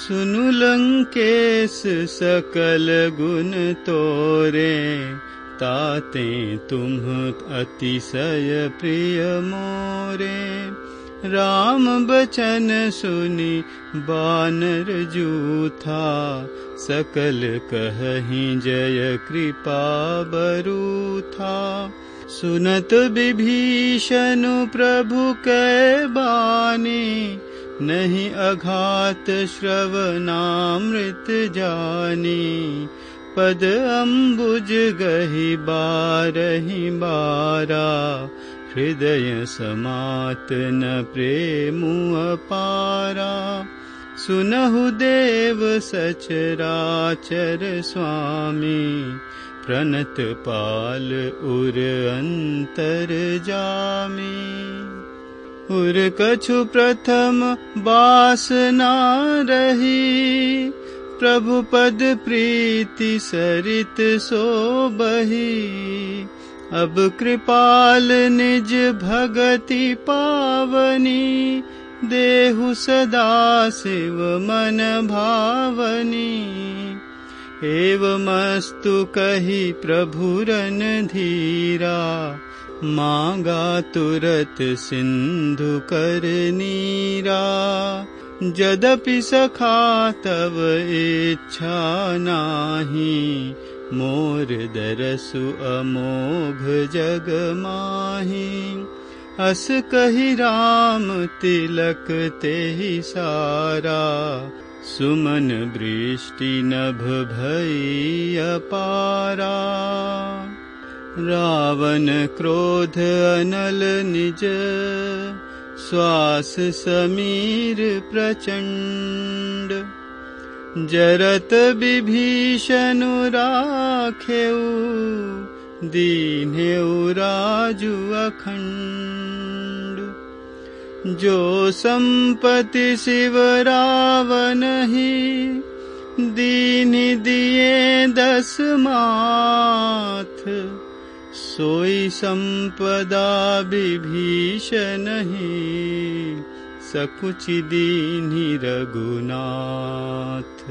सुनु लंकेश सकल गुण तोरे ताते तुम अतिशय प्रिय मोरे। राम बचन सुनि बानर जूथा सकल कहि जय कृपा बरूथा। सुनत विभीषण प्रभु के बानी नहीं अघात श्रवनामृत जानी। पद अम्बुज गहि बारहि बारा। हृदय समात न प्रेमु अपारा। सुनहु देव सचराचर स्वामी। प्रणत पाल उर अंतर जामी उर कछु प्रथम बासना रही। प्रभु पद प्रीति सरित सो बही। अब कृपाल निज भगति पावनी। देहु सदा शिव मन भावनी एवमस्तु कहि प्रभुरन धीरा मागा तुरत सिंधु कर नीरा जदपि सखा तव इच्छा नाही मोर दरसु अमोघ जग माही। अस कही राम तिलक ते सारा सुमन बृष्टि नभ भई अपारा रावण क्रोध अनल निज श्वास समीर प्रचण्ड जरत विभीषण राखेऊ दीन्हेऊ राजु अखण्ड जो सम्पति शिव रावण ही दीन दिए दस माथ सोई संपदा विभीषण ही सकुचि दीनि रघुनाथ